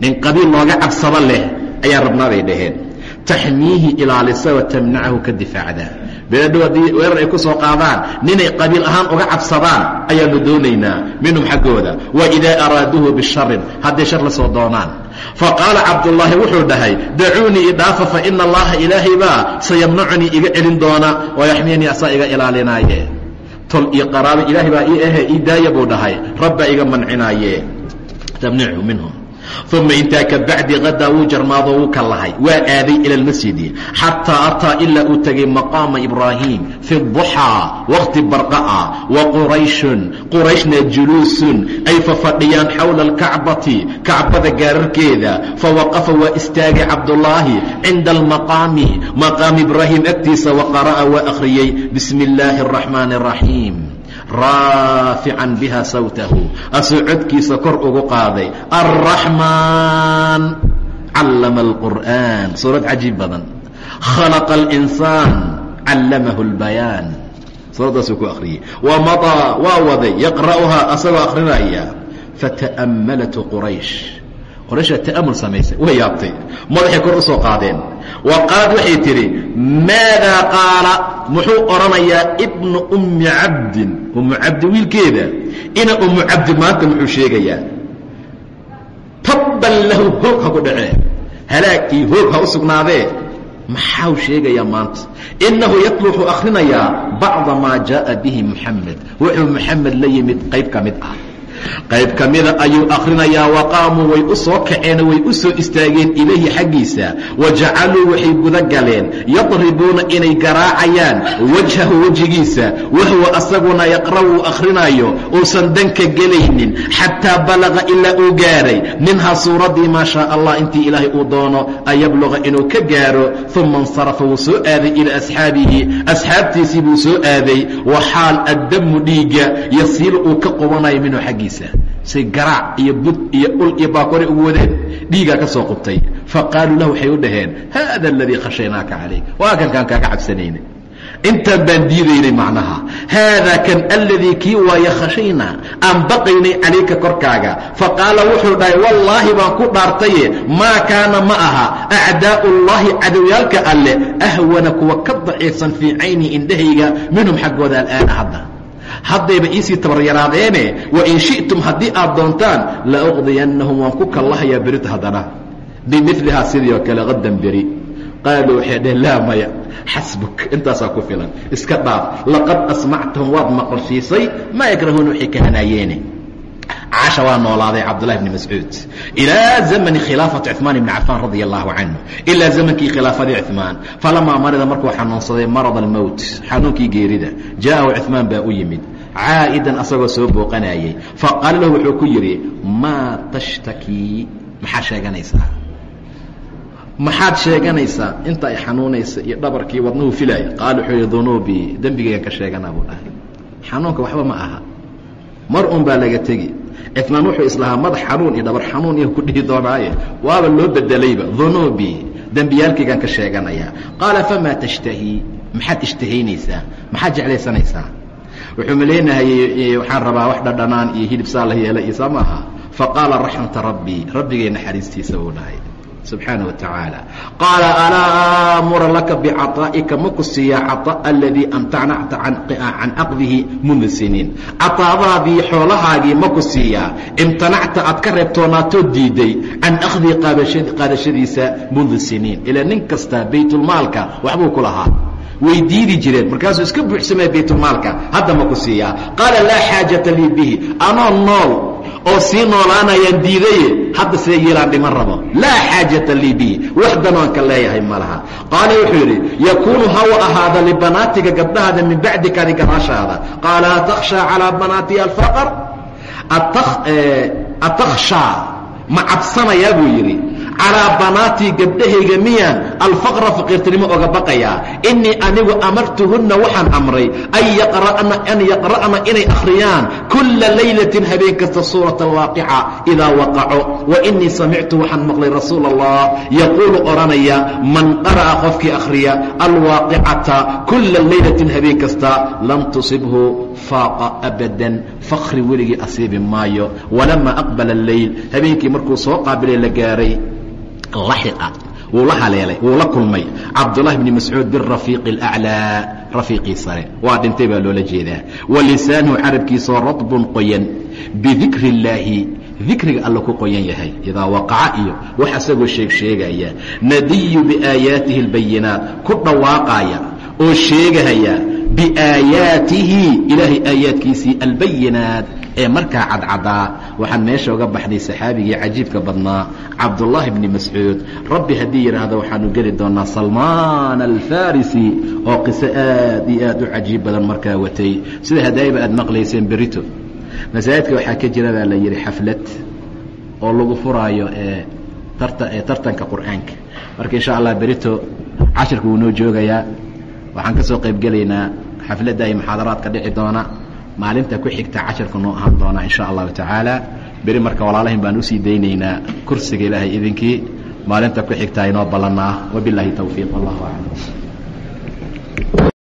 Nin qabiil looga cabsado leh ayaan rabnaa bay dhaheen taxmiihi ilaalisa wa tamnacahu ka difaacda beedhow haddii weerar ay ku soo qaadaan ninay qabiil ahaan uga cabsadaan ayaannu doonaynaa minhum xaggooda. Wa idaa araaduuhu bisharin hadday shar la soo doonaan. Faqaala cabdullaahi wuxuu dhahay dacuunii idhaafa fa ina allaha ilaahay baa sayamnacunii iga celin doona wayaxmiyanii asaa iga ilaalinaaye. Tol iyo qaraabo ilaahay baa ii ahe ii daaya buu dhahay. Rabbaa iga mancinaaye tamnichu minhum uma intaa ka bacdi hadaa wuu jarmaado wuu ka lahay waa aaday ila اlmasjidi xataa ataa ilaa uu tegay maqaama ibraahim fi duxaa waqti barqa'a wa qurayshun qurayshna juluusun ay fafadhiyaan xowla alkacbati kacbada gaararkeeda fawaqafa waa istaagay cabdullaahi cinda almaqaami maqaam ibraahim agtiisa waqara'a waa akhriyey bismi اllaahi الraxmaan الraxiim raafican biha sawtahu. Asuu codkiisa kor ugu qaaday. Alraxmaan callama alqur'aan. Suurad cajiib badan. Khalaqa alinsaan. Callamahu اlbayaan suuraddaasuu ku akhriyey. Wamadaa waa waday. Yaqra'uhaa. Asagoo akhrinaya fata'ammalatu quraysh qorayshaa ta'amul samaysay way yaabtay. Madaxay kor u soo qaadeen. Wa qaalad waxay tidhi maadaa qaala? Muxuu odhanayaa ibnu ummi cabdin. Ummu cabdi wiilkeeda. Ina ummu cabdi maanta muxuu sheegayaa tabban lahu hoog ha ku dhacee halaag iyo hoog ha u sugnaadee sheegayaa maanta? Innahu yatlu wuxuu bacda maa jaaءa bihi muxamed wuxuu muxamed la yimid qayb ka mid ah qayb ka mida ayuu akhrinayaa waqaamuu way u soo kaceen way u soo istaageen ilayhi xaggiisa. Wa jacaluu waxay guda galeen. Yadribuuna inay garaacayaan wajhahu wejigiisa. Wahuwa asaguna yaqra' uu akhrinayo uusan danka gelaynin xataa balaqa ilaa uu gaaray. Minhaa suuraddii maa shaa allah intii ilaahay uu doono an yabluqa inuu ka gaaro. Uma insarafa wuu soo aaday ilaa asxaabihi. Asxaabtiisii buu soo aaday. Wa xaal addamu dhiigga yasiilu uu ka qubanayo minhu xaggiisa say garaac iyo bud iyo ul iyo baakore ugu wadeen dhiigaa ka soo qubtay. Faqaaluu lahu waxay u dhaheen haada aladii khashaynaaka calayk. Waa kan kaan kaaga cabsanayna intaan baan diidaynay macnaha. Haadaa kan aladii kii waaye khashaynaa aan baqaynay calayka korkaaga. Faqaala wuxuu dhahay wallaahi baan ku dhaartaye maa kaana ma aha acdaa'u ullaahi cadowyaalka alle ahwana kuwa ka daciifsan fii cayni indhahayga minhum xaggooda al'aana hadda haddayba iisii tabaryaraadeene wain shi'tum haddii aad doontaan la uqdiyannahum waan ku kallahayaa berita haddana. Bimilihaa sidii oo kale qaddan beri. Qaaluu waxay dhaheen laa maya xasbuk. Intaasaa ku filan. Iska dhaaf. Laqad asmactahum waad maqashiisay. Maa yakrahuuna waxay kahanayeene caasha waa noolaaday cabdullahi bni mascuud ilaa zamani khilaafati cumaan ibni cafaan radia allahu canhu ilaa zamankii khilaafadii cumaan falamaa marida markuu xanuunsaday marad almowt xanuunkii geerida. Jaa'ahu cumaan baa u yimid. Caa'idan asagoo soo booqanayey faqaala lahu wuxuu ku yidhi maa tashtakii maxaa sheeganaysaa? Maxaad sheeganaysaa inta ay xanuunaysa iyo dhabarkii wadnuhu filaaya qaala wuxuu yidhi dunuubii dembigaygan ka sheeganaa buu dhahay xanuunka waxba ma aha. Mar un baa laga tegi cifmaan wuxuu islahaa madax xanuun iyo dhabar xanuun iyo ku dhihi doonaaye. Waaba loo bedelayba dunuubii dembiyaalkaygaan ka sheeganayaa qaala famaa tashtahii maxaad ishtahaynaysaa? Maxaad jeclaysanaysaa wuxuu maleynahay waxaan rabaa wax dhadhanaan iyo hilib saa la yeelay iyo saa maaha faqaala raxmata rabbii rabbigay naxariistiisa buu dhahay subxaana wa tacaala. Qaala alaa aamura laka bicaطaa'ika ma ku siiyaa caطa aladii amtanacta can aqdihi mundu siniin cataadaadii xoolahaagii ma ku siiyaa imtanacta aad ka reebtoonaatoo diiday. Can akhdii qaadashadiisa mundu siniin ilaa nin kasta baytulmaalka waxbuu ku lahaa. Way diidi jireen markaasuu iska buuxsamaya baytulmaalka. Hadda ma ku siiyaa qaala laa xaajata lii bihi anoo nool oo sii noolaanayaan diidaye hadda see yeelaan dhiman rabo. Laa xaajata lii bihi. Wax danoon ka leeyahay ma laha. Qaala wuxuu yidhi yakuunu hawa ahaada libanaatiga gabdhahaada min bacdikadi gadaashaada qaala atakhshaa calaa banaati alfaqr atakhshaa ma cabsanayaa buu yidhi calaa banaatii gabdhahayga miyaan alfaqra faqiirtinimo oga baqayaa. Innii anigu amartuhunna waxaan amray an yaqra'na inay akhriyaan kulla laylatin habeen kasta suurata alwaaqica idaa waqaco wa innii samictu waxaan maqlay rasuula allah yaquulu odhanaya man qara'a qofkii akhriya alwaaqicata kulla laylatin habeen kasta lam tusibhu faaqa abadan. Fakri weligii asiibi maayo. Walamaa aqbala alleyl habeenkii markuu soo qaabilay la gaaray laxiqa wuu la haleelay wuu la kulmay. Cabdullahi bni mascuud birafiiqi alaclaa rafiiqii sare. Waa dhintay baa loola jeedaa. Wa lisaanuhu carabkiisoo radbun qoyan bidikri illaahi dikriga alla ku qoyan yahay. Idaa waqaca iyo wax asagoo sheeg sheegaya nadiyu biaayaatihi albayinaat ku dhawaaqaya oo sheegahaya biaayaatihi ilaahay aayaadkiisii albayinaat ee markaa cadcadaa. Waxaan meesha uga baxnay saxaabigii cajiibka badnaa cabdullaahi bni mascuud. Rabbi haddii yidhaahdo waxaanu geli doonaa salmaan alfarisi oo qiso aad iyo aad u cajiib badan markaa watay. Sida hadaayba aad maqlayseen berito. Masaajidka waxaa ka jira baa la yidhi xaflad oo lagu furaayo ee ee tartanka qur'aanka. Marka insha allah berito cashirka wuu noo joogayaa. Waxaan ka soo qaybgelaynaa xafladda iyo muxaadaraadka dhici doona maalinta ku xigta casharka noo ahaan doonaa in sha allahu tacaala. Beri marka walaalahin baan u sii daynaynaa kursiga ilaahay idinkii. Maalinta ku xigta inoo ballannaa. Wabilaahi towfiiq allahu aclam